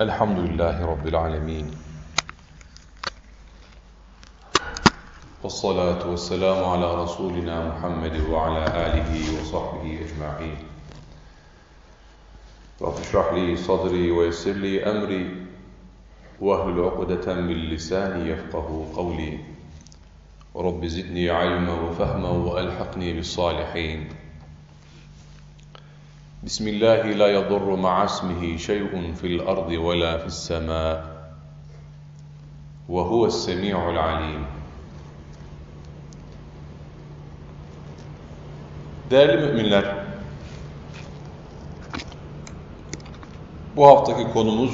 الحمد لله رب العالمين. والصلاة والسلام على رسولنا محمد وعلى آله وصحبه أجمعين. رب اشرح لي صدري ويسر لي أمري. واهل عقدة من لساني يفقه قولي. رب زدني علما وفهما وألحقني بالصالحين. بسم الله لا يضر مع اسمه شيء في الأرض ولا في السماء وهو السميع العليم Değerli müminler, bu haftaki konumuz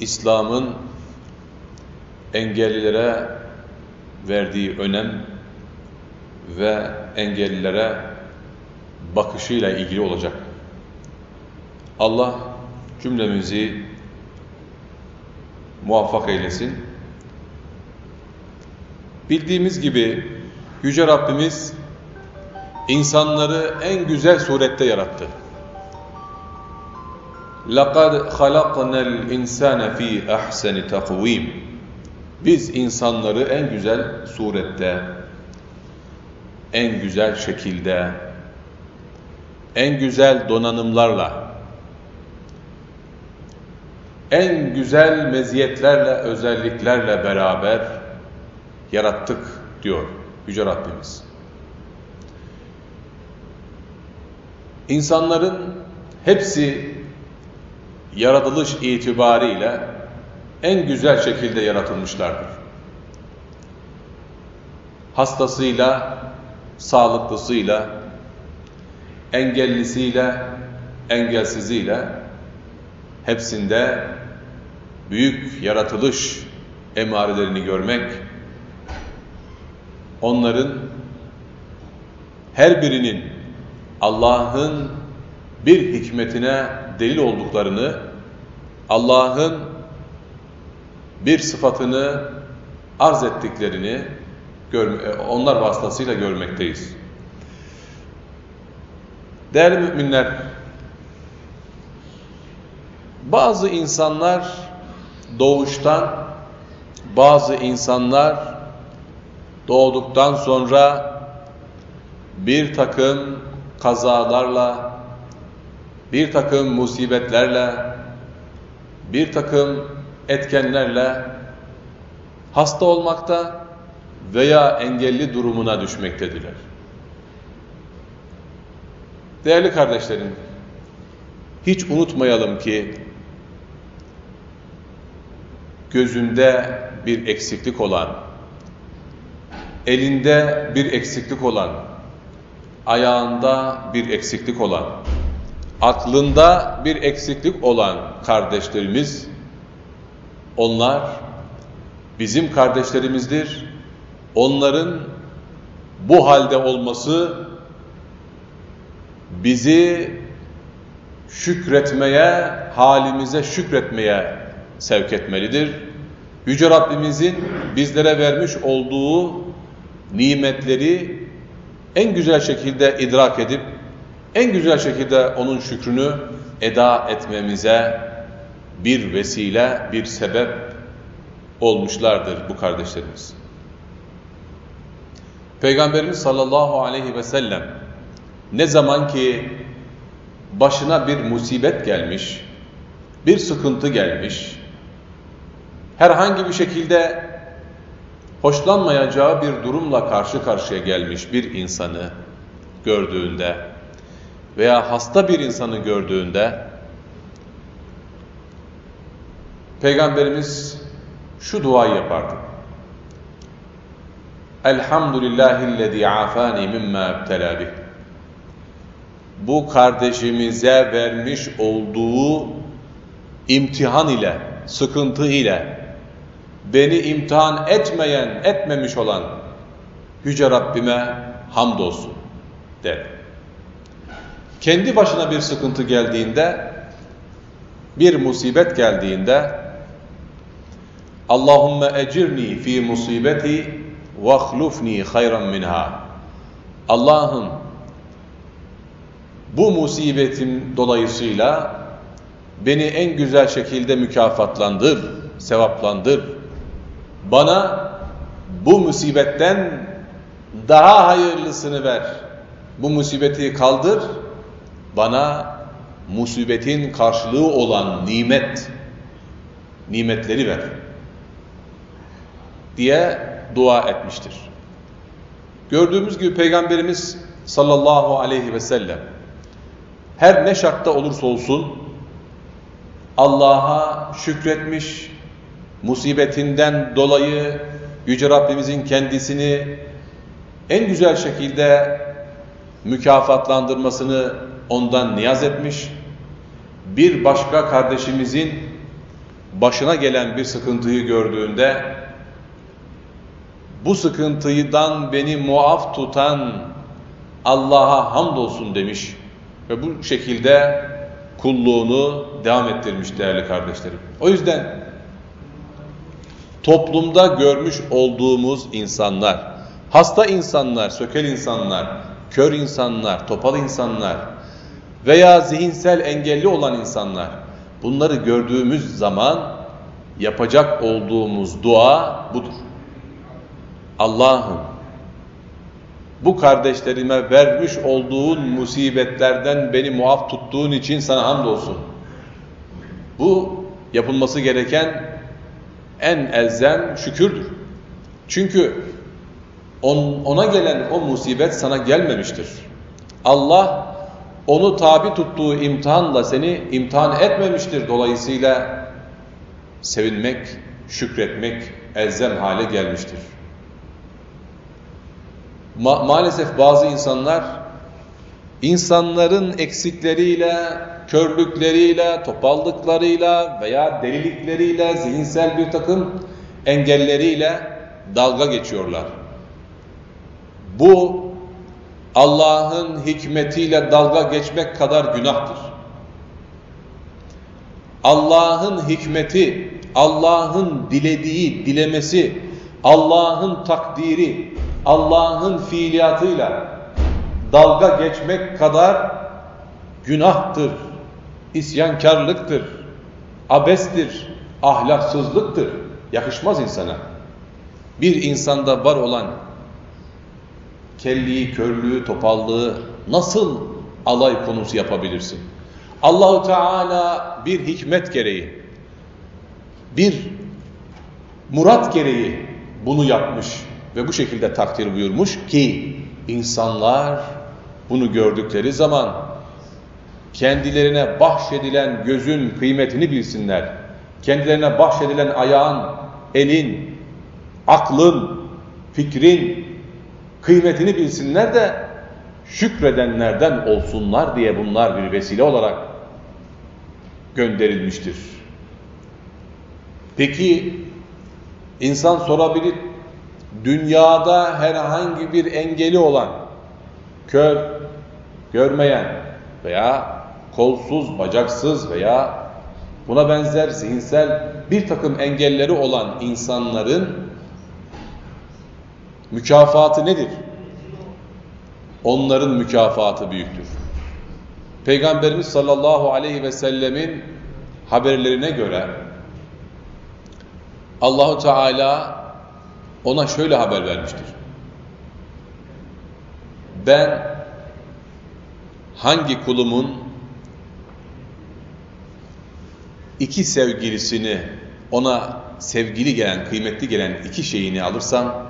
İslam'ın engellilere verdiği önem ve engellilere bakışıyla ilgili olacak. Allah cümlemizi muvaffak eylesin. Bildiğimiz gibi Yüce Rabbimiz insanları en güzel surette yarattı. لَقَدْ خَلَقْنَا الْاِنْسَانَ ف۪ي اَحْسَنِ تَقْو۪يمٍ Biz insanları en güzel surette, en güzel şekilde, en güzel donanımlarla, en güzel meziyetlerle, özelliklerle beraber yarattık diyor Yüce Rabbimiz. İnsanların hepsi yaratılış itibariyle en güzel şekilde yaratılmışlardır. Hastasıyla, sağlıklısıyla, engellisiyle, engelsiziyle hepsinde büyük yaratılış emarelerini görmek, onların her birinin Allah'ın bir hikmetine delil olduklarını, Allah'ın bir sıfatını arz ettiklerini onlar vasıtasıyla görmekteyiz. Değerli müminler, bazı insanlar doğuştan, bazı insanlar doğduktan sonra bir takım kazalarla, bir takım musibetlerle, bir takım etkenlerle hasta olmakta veya engelli durumuna düşmektedirler. Değerli kardeşlerim, hiç unutmayalım ki gözünde bir eksiklik olan, elinde bir eksiklik olan, ayağında bir eksiklik olan, aklında bir eksiklik olan kardeşlerimiz, onlar bizim kardeşlerimizdir. Onların bu halde olması bizi şükretmeye, halimize şükretmeye sevk etmelidir. Yüce Rabbimizin bizlere vermiş olduğu nimetleri en güzel şekilde idrak edip, en güzel şekilde onun şükrünü eda etmemize bir vesile, bir sebep olmuşlardır bu kardeşlerimiz. Peygamberimiz sallallahu aleyhi ve sellem ne zaman ki başına bir musibet gelmiş, bir sıkıntı gelmiş, herhangi bir şekilde hoşlanmayacağı bir durumla karşı karşıya gelmiş bir insanı gördüğünde veya hasta bir insanı gördüğünde Peygamberimiz şu duayı yapardı. Elhamdülillahillezî afani mimma ebtelâ bih. Bu kardeşimize vermiş olduğu imtihan ile, sıkıntı ile beni imtihan etmeyen, etmemiş olan Yüce Rabbime hamdolsun der. Kendi başına bir sıkıntı geldiğinde, bir musibet geldiğinde Allahümme ecirni fi musibeti ve ahlufni hayran minha. Allah'ım bu musibetim dolayısıyla beni en güzel şekilde mükafatlandır, sevaplandır. Bana bu musibetten daha hayırlısını ver. Bu musibeti kaldır, bana musibetin karşılığı olan nimet, nimetleri ver diye dua etmiştir. Gördüğümüz gibi Peygamberimiz sallallahu aleyhi ve sellem her ne şartta olursa olsun Allah'a şükretmiş, musibetinden dolayı Yüce Rabbimizin kendisini en güzel şekilde mükafatlandırmasını ondan niyaz etmiş. Bir başka kardeşimizin başına gelen bir sıkıntıyı gördüğünde bu sıkıntıdan beni muaf tutan Allah'a hamdolsun demiş ve bu şekilde kulluğunu devam ettirmiş değerli kardeşlerim. O yüzden toplumda görmüş olduğumuz insanlar, hasta insanlar, sökel insanlar, kör insanlar, topal insanlar veya zihinsel engelli olan insanlar bunları gördüğümüz zaman yapacak olduğumuz dua budur. Allah'ım bu kardeşlerime vermiş olduğun musibetlerden beni muaf tuttuğun için sana hamdolsun. Bu yapılması gereken en elzem şükürdür. Çünkü on, ona gelen o musibet sana gelmemiştir. Allah onu tabi tuttuğu imtihanla seni imtihan etmemiştir. Dolayısıyla sevinmek, şükretmek elzem hale gelmiştir. Ma maalesef bazı insanlar insanların eksikleriyle, körlükleriyle, topallıklarıyla veya delilikleriyle, zihinsel bir takım engelleriyle dalga geçiyorlar. Bu Allah'ın hikmetiyle dalga geçmek kadar günahtır. Allah'ın hikmeti, Allah'ın dilediği, dilemesi, Allah'ın takdiri, Allah'ın fiiliyatıyla dalga geçmek kadar günahtır, isyankarlıktır, abestir, ahlaksızlıktır. Yakışmaz insana. Bir insanda var olan kelliği, körlüğü, topallığı nasıl alay konusu yapabilirsin? Allahu Teala bir hikmet gereği, bir murat gereği bunu yapmış ve bu şekilde takdir buyurmuş ki insanlar bunu gördükleri zaman kendilerine bahşedilen gözün kıymetini bilsinler. Kendilerine bahşedilen ayağın, elin, aklın, fikrin kıymetini bilsinler de şükredenlerden olsunlar diye bunlar bir vesile olarak gönderilmiştir. Peki insan sorabilir, dünyada herhangi bir engeli olan, kör, görmeyen veya kolsuz, bacaksız veya buna benzer zihinsel bir takım engelleri olan insanların mükafatı nedir? Onların mükafatı büyüktür. Peygamberimiz sallallahu aleyhi ve sellemin haberlerine göre Allahu Teala ona şöyle haber vermiştir. Ben hangi kulumun iki sevgilisini ona sevgili gelen, kıymetli gelen iki şeyini alırsam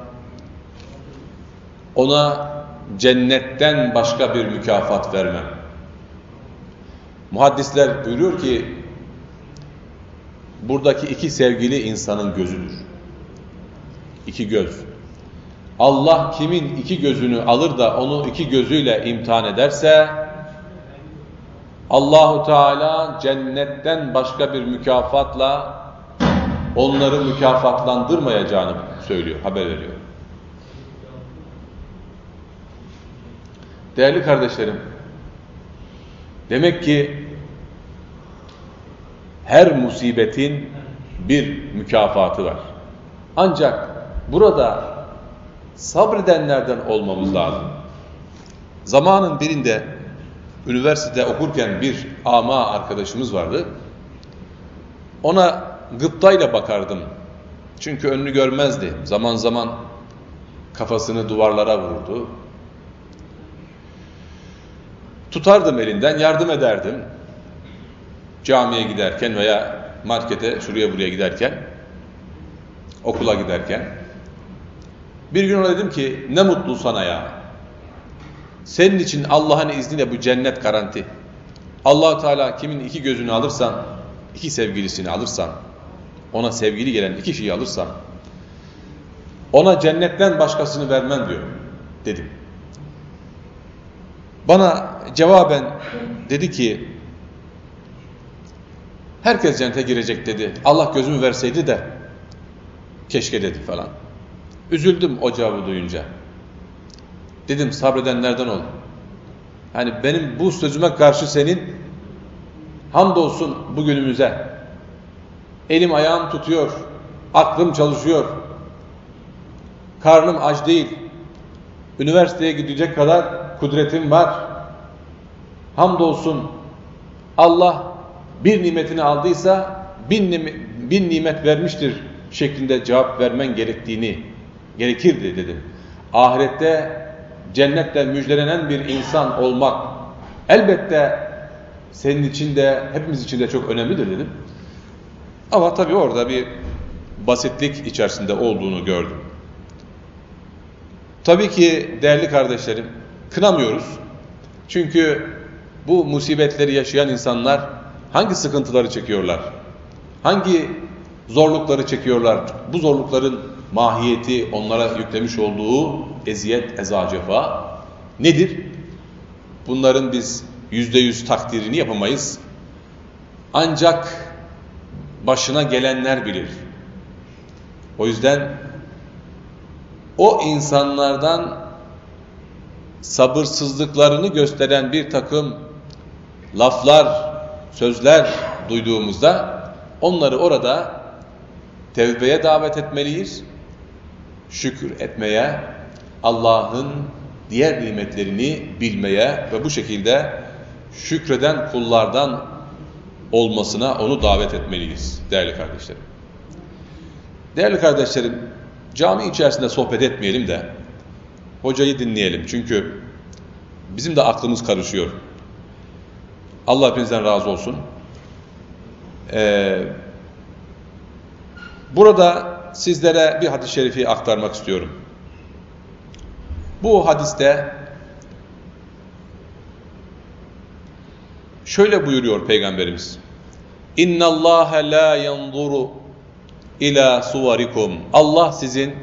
ona cennetten başka bir mükafat vermem. Muhaddisler buyuruyor ki buradaki iki sevgili insanın gözüdür. İki göz. Allah kimin iki gözünü alır da onu iki gözüyle imtihan ederse Allahu Teala cennetten başka bir mükafatla onları mükafatlandırmayacağını söylüyor, haber veriyor. Değerli kardeşlerim, demek ki her musibetin bir mükafatı var. Ancak burada sabredenlerden olmamız lazım. Zamanın birinde üniversitede okurken bir ama arkadaşımız vardı. ona gıptayla bakardım. Çünkü önünü görmezdi. Zaman zaman kafasını duvarlara vururdu. Tutardım elinden, yardım ederdim. Camiye giderken veya markete, şuraya buraya giderken, okula giderken. Bir gün ona dedim ki, ne mutlu sana ya. Senin için Allah'ın izniyle bu cennet garanti. allah Teala kimin iki gözünü alırsan, iki sevgilisini alırsan, ona sevgili gelen iki şeyi alırsan, ona cennetten başkasını vermem diyor, dedim. Bana cevaben dedi ki, herkes cennete girecek dedi. Allah gözümü verseydi de, keşke dedi falan. Üzüldüm o cevabı duyunca. Dedim sabredenlerden ol. Hani benim bu sözüme karşı senin hamdolsun bugünümüze. Elim ayağım tutuyor. Aklım çalışıyor. Karnım aç değil. Üniversiteye gidecek kadar kudretim var. Hamdolsun Allah bir nimetini aldıysa bin, bin nimet vermiştir şeklinde cevap vermen gerektiğini gerekirdi dedim. Ahirette cennetle müjdelenen bir insan olmak elbette senin için de hepimiz için de çok önemlidir dedim. Ama tabii orada bir basitlik içerisinde olduğunu gördüm. Tabii ki değerli kardeşlerim kınamıyoruz. Çünkü bu musibetleri yaşayan insanlar hangi sıkıntıları çekiyorlar? Hangi zorlukları çekiyorlar? Bu zorlukların mahiyeti onlara yüklemiş olduğu eziyet, eza, cefa nedir? Bunların biz yüzde yüz takdirini yapamayız. Ancak başına gelenler bilir. O yüzden o insanlardan sabırsızlıklarını gösteren bir takım laflar, sözler duyduğumuzda onları orada tevbeye davet etmeliyiz şükür etmeye, Allah'ın diğer nimetlerini bilmeye ve bu şekilde şükreden kullardan olmasına onu davet etmeliyiz değerli kardeşlerim. Değerli kardeşlerim, cami içerisinde sohbet etmeyelim de hocayı dinleyelim. Çünkü bizim de aklımız karışıyor. Allah hepinizden razı olsun. Ee, burada sizlere bir hadis-i şerifi aktarmak istiyorum. Bu hadiste şöyle buyuruyor Peygamberimiz. İnna Allah la yanzuru ila suvarikum. Allah sizin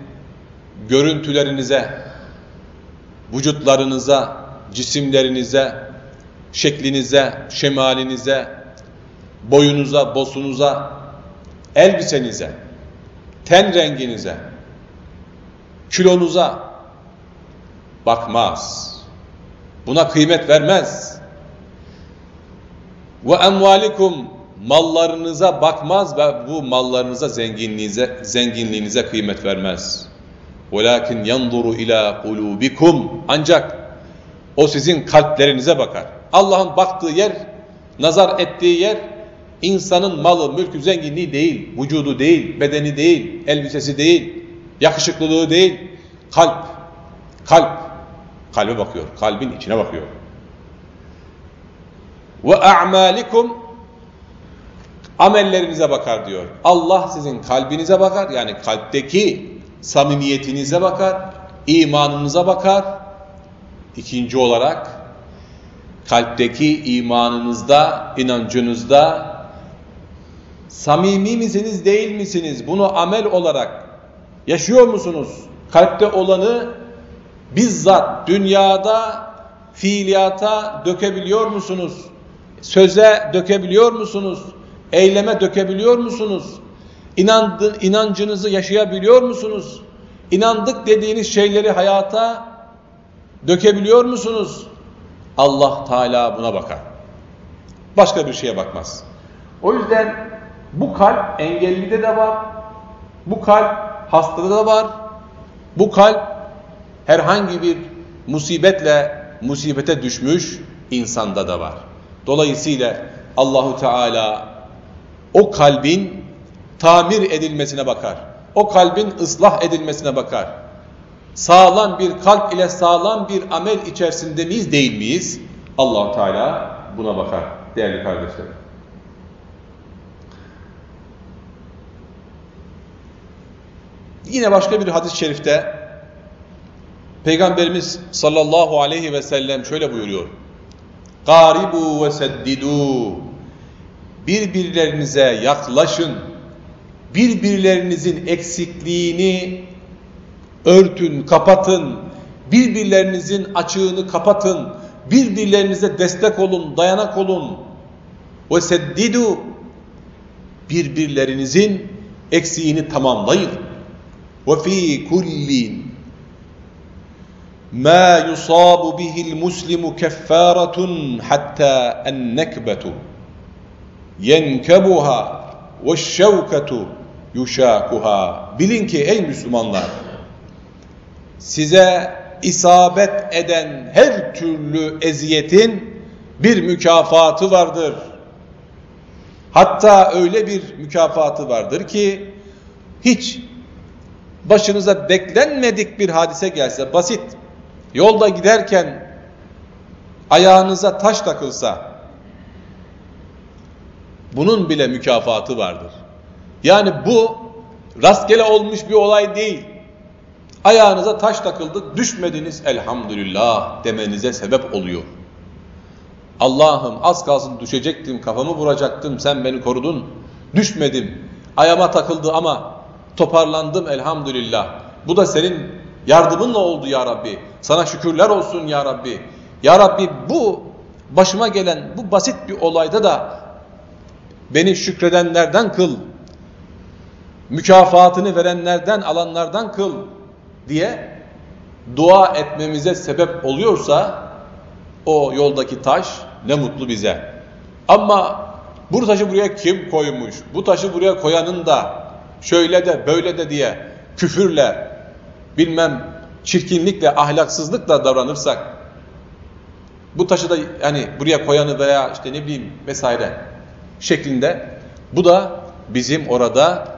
görüntülerinize, vücutlarınıza, cisimlerinize, şeklinize, şemalinize, boyunuza, bosunuza, elbisenize, ten renginize, kilonuza bakmaz. Buna kıymet vermez. Ve emvalikum mallarınıza bakmaz ve bu mallarınıza zenginliğinize zenginliğinize kıymet vermez. Velakin yanzuru ila kulubikum ancak o sizin kalplerinize bakar. Allah'ın baktığı yer, nazar ettiği yer insanın malı, mülkü, zenginliği değil, vücudu değil, bedeni değil, elbisesi değil, yakışıklılığı değil, kalp, kalp, kalbe bakıyor, kalbin içine bakıyor. Ve a'malikum amellerinize bakar diyor. Allah sizin kalbinize bakar, yani kalpteki samimiyetinize bakar, imanınıza bakar. İkinci olarak kalpteki imanınızda, inancınızda Samimi misiniz değil misiniz? Bunu amel olarak yaşıyor musunuz? Kalpte olanı bizzat dünyada fiiliyata dökebiliyor musunuz? Söze dökebiliyor musunuz? Eyleme dökebiliyor musunuz? İnandı, inancınızı yaşayabiliyor musunuz? İnandık dediğiniz şeyleri hayata dökebiliyor musunuz? Allah Teala buna bakar. Başka bir şeye bakmaz. O yüzden bu kalp engellide de var. Bu kalp hastada da var. Bu kalp herhangi bir musibetle musibete düşmüş insanda da var. Dolayısıyla Allahu Teala o kalbin tamir edilmesine bakar. O kalbin ıslah edilmesine bakar. Sağlam bir kalp ile sağlam bir amel içerisinde miyiz değil miyiz? allah Teala buna bakar değerli kardeşlerim. Yine başka bir hadis-i şerifte Peygamberimiz sallallahu aleyhi ve sellem şöyle buyuruyor. Garibu ve seddidu. Birbirlerinize yaklaşın. Birbirlerinizin eksikliğini örtün, kapatın. Birbirlerinizin açığını kapatın. Birbirlerinize destek olun, dayanak olun. Ve seddidu. Birbirlerinizin eksiğini tamamlayın. Ve fi kullin ما يصاب به المسلم كفارة حتى النكبة ينكبها والشوكة yuşakuha. Bilin ki ey Müslümanlar size isabet eden her türlü eziyetin bir mükafatı vardır. Hatta öyle bir mükafatı vardır ki hiç başınıza beklenmedik bir hadise gelse basit Yolda giderken ayağınıza taş takılsa bunun bile mükafatı vardır. Yani bu rastgele olmuş bir olay değil. Ayağınıza taş takıldı, düşmediniz elhamdülillah demenize sebep oluyor. Allah'ım az kalsın düşecektim, kafamı vuracaktım, sen beni korudun. Düşmedim, ayağıma takıldı ama toparlandım elhamdülillah. Bu da senin Yardımınla oldu ya Rabbi. Sana şükürler olsun ya Rabbi. Ya Rabbi bu başıma gelen bu basit bir olayda da beni şükredenlerden kıl. Mükafatını verenlerden, alanlardan kıl diye dua etmemize sebep oluyorsa o yoldaki taş ne mutlu bize. Ama bu taşı buraya kim koymuş? Bu taşı buraya koyanın da şöyle de böyle de diye küfürle, bilmem çirkinlikle, ahlaksızlıkla davranırsak bu taşı da yani buraya koyanı veya işte ne bileyim vesaire şeklinde bu da bizim orada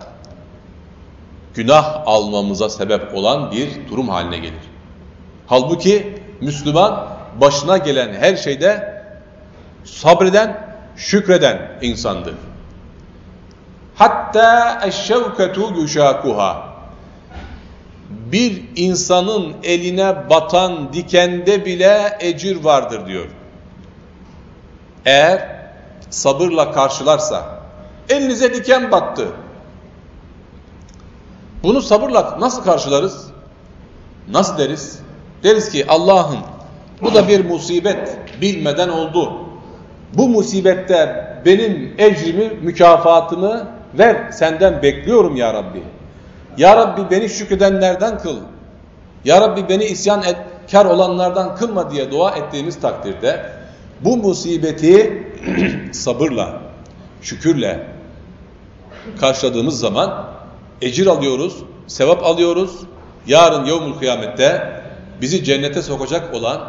günah almamıza sebep olan bir durum haline gelir. Halbuki Müslüman başına gelen her şeyde sabreden, şükreden insandır. Hatta eşşevketu yuşakuha bir insanın eline batan dikende bile ecir vardır diyor. Eğer sabırla karşılarsa, elinize diken battı. Bunu sabırla nasıl karşılarız? Nasıl deriz? Deriz ki Allah'ım bu da bir musibet bilmeden oldu. Bu musibette benim ecrimi, mükafatımı ver senden bekliyorum ya Rabbi. Ya Rabbi beni şükredenlerden kıl. Ya Rabbi beni isyan etkar olanlardan kılma diye dua ettiğimiz takdirde bu musibeti sabırla, şükürle karşıladığımız zaman ecir alıyoruz, sevap alıyoruz. Yarın yevmül kıyamette bizi cennete sokacak olan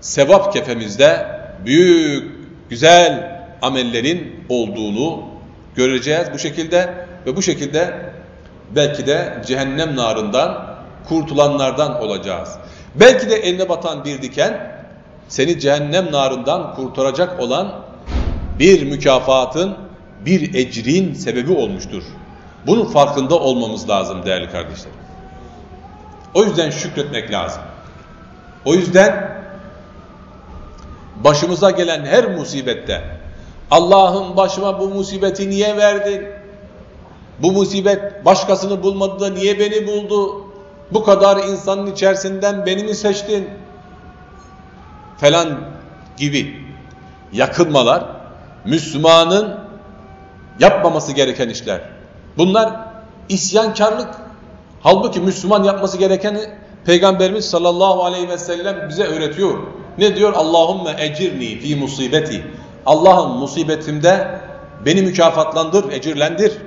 sevap kefemizde büyük, güzel amellerin olduğunu göreceğiz bu şekilde ve bu şekilde belki de cehennem narından kurtulanlardan olacağız. Belki de eline batan bir diken seni cehennem narından kurtaracak olan bir mükafatın, bir ecrin sebebi olmuştur. Bunun farkında olmamız lazım değerli kardeşlerim. O yüzden şükretmek lazım. O yüzden başımıza gelen her musibette Allah'ım başıma bu musibeti niye verdin? Bu musibet başkasını bulmadı da niye beni buldu? Bu kadar insanın içerisinden beni mi seçtin? Falan gibi yakınmalar Müslümanın yapmaması gereken işler. Bunlar isyankarlık. Halbuki Müslüman yapması gerekeni Peygamberimiz sallallahu aleyhi ve sellem bize öğretiyor. Ne diyor? Allahümme ecirni fi musibeti. Allah'ım musibetimde beni mükafatlandır, ecirlendir.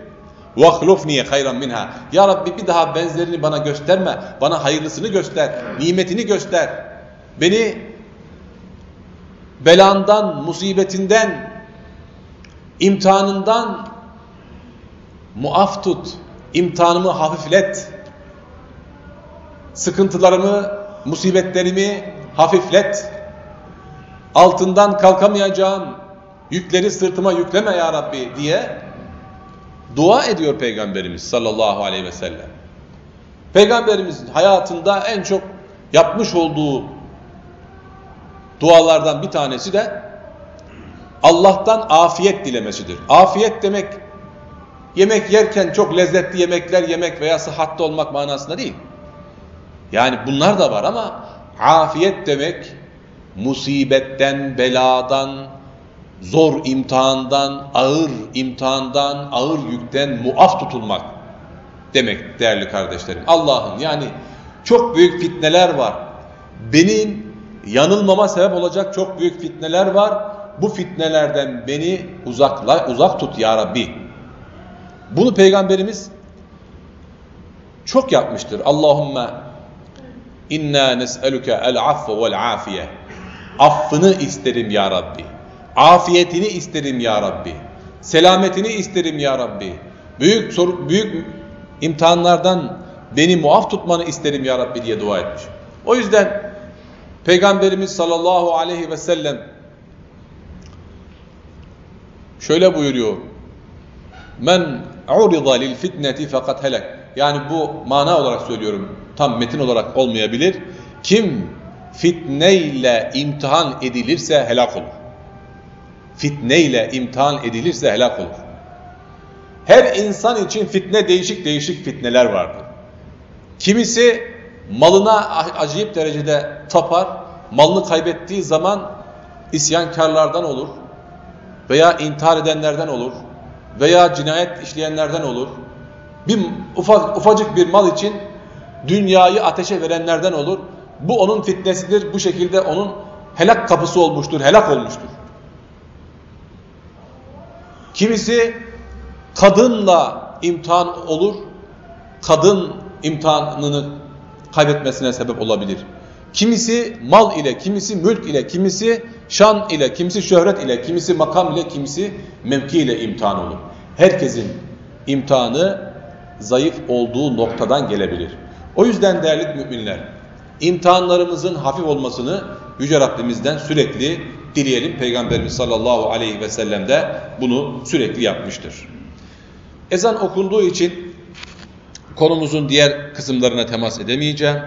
وَخْلُفْنِيَ خَيْرًا minha. Ya Rabbi bir daha benzerini bana gösterme. Bana hayırlısını göster. Nimetini göster. Beni belandan, musibetinden, imtihanından muaf tut, imtihanımı hafiflet, sıkıntılarımı, musibetlerimi hafiflet, altından kalkamayacağım yükleri sırtıma yükleme ya Rabbi diye dua ediyor Peygamberimiz sallallahu aleyhi ve sellem. Peygamberimizin hayatında en çok yapmış olduğu dualardan bir tanesi de Allah'tan afiyet dilemesidir. Afiyet demek yemek yerken çok lezzetli yemekler yemek veya sıhhatli olmak manasında değil. Yani bunlar da var ama afiyet demek musibetten, beladan, zor imtihandan, ağır imtihandan, ağır yükten muaf tutulmak demek değerli kardeşlerim. Allah'ın yani çok büyük fitneler var. Benim yanılmama sebep olacak çok büyük fitneler var. Bu fitnelerden beni uzakla, uzak tut ya Rabbi. Bunu Peygamberimiz çok yapmıştır. Allahümme inna nes'eluke el affe vel afiye. Affını isterim ya Rabbi. Afiyetini isterim ya Rabbi. Selametini isterim ya Rabbi. Büyük soru, büyük imtihanlardan beni muaf tutmanı isterim ya Rabbi diye dua etmiş. O yüzden Peygamberimiz sallallahu aleyhi ve sellem şöyle buyuruyor. Men urida lil fitneti fakat helek. Yani bu mana olarak söylüyorum. Tam metin olarak olmayabilir. Kim fitneyle imtihan edilirse helak olur. Fitneyle imtihan edilirse helak olur. Her insan için fitne değişik değişik fitneler vardır. Kimisi malına acayip derecede tapar, malını kaybettiği zaman isyankarlardan olur veya intihar edenlerden olur veya cinayet işleyenlerden olur. Bir ufak, ufacık bir mal için dünyayı ateşe verenlerden olur. Bu onun fitnesidir. Bu şekilde onun helak kapısı olmuştur, helak olmuştur. Kimisi kadınla imtihan olur. Kadın imtihanını kaybetmesine sebep olabilir. Kimisi mal ile, kimisi mülk ile, kimisi şan ile, kimisi şöhret ile, kimisi makam ile, kimisi mevki ile imtihan olur. Herkesin imtihanı zayıf olduğu noktadan gelebilir. O yüzden değerli müminler, imtihanlarımızın hafif olmasını Yüce Rabbimizden sürekli dileyelim. Peygamberimiz sallallahu aleyhi ve sellem de bunu sürekli yapmıştır. Ezan okunduğu için konumuzun diğer kısımlarına temas edemeyeceğim.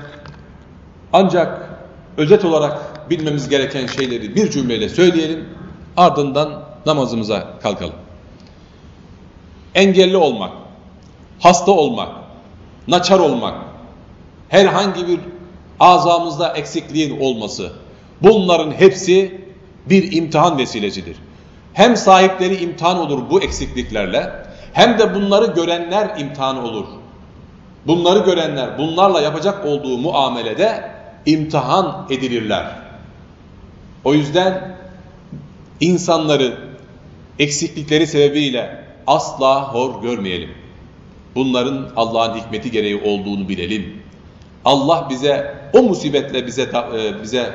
Ancak özet olarak bilmemiz gereken şeyleri bir cümleyle söyleyelim. Ardından namazımıza kalkalım. Engelli olmak, hasta olmak, naçar olmak, herhangi bir azamızda eksikliğin olması, bunların hepsi bir imtihan vesilesidir. Hem sahipleri imtihan olur bu eksikliklerle, hem de bunları görenler imtihan olur. Bunları görenler bunlarla yapacak olduğu muamelede imtihan edilirler. O yüzden insanları eksiklikleri sebebiyle asla hor görmeyelim. Bunların Allah'ın hikmeti gereği olduğunu bilelim. Allah bize o musibetle bize e, bize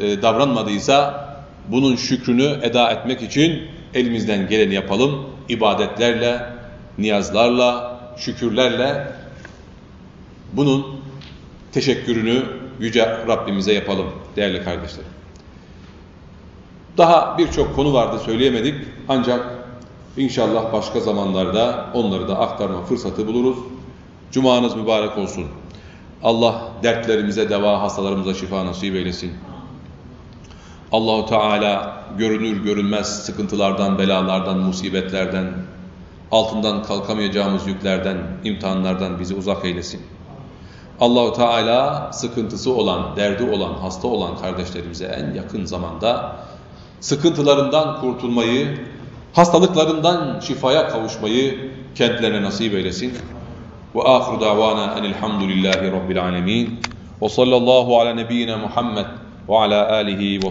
e, davranmadıysa bunun şükrünü eda etmek için elimizden geleni yapalım. İbadetlerle, niyazlarla, şükürlerle bunun teşekkürünü Yüce Rabbimize yapalım değerli kardeşlerim. Daha birçok konu vardı söyleyemedik ancak inşallah başka zamanlarda onları da aktarma fırsatı buluruz. Cumanız mübarek olsun. Allah dertlerimize deva, hastalarımıza şifa nasip eylesin. Allahu Teala görünür görünmez sıkıntılardan, belalardan, musibetlerden, altından kalkamayacağımız yüklerden, imtihanlardan bizi uzak eylesin. Allahu Teala sıkıntısı olan, derdi olan, hasta olan kardeşlerimize en yakın zamanda sıkıntılarından kurtulmayı, hastalıklarından şifaya kavuşmayı kendilerine nasip eylesin. Ve ahiru davana enilhamdülillahi rabbil alemin. Ve sallallahu ala nebiyyina Muhammed ve ala alihi ve